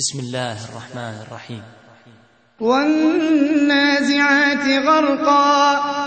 بسم الله الرحمن الرحيم. والنازعات غرقا.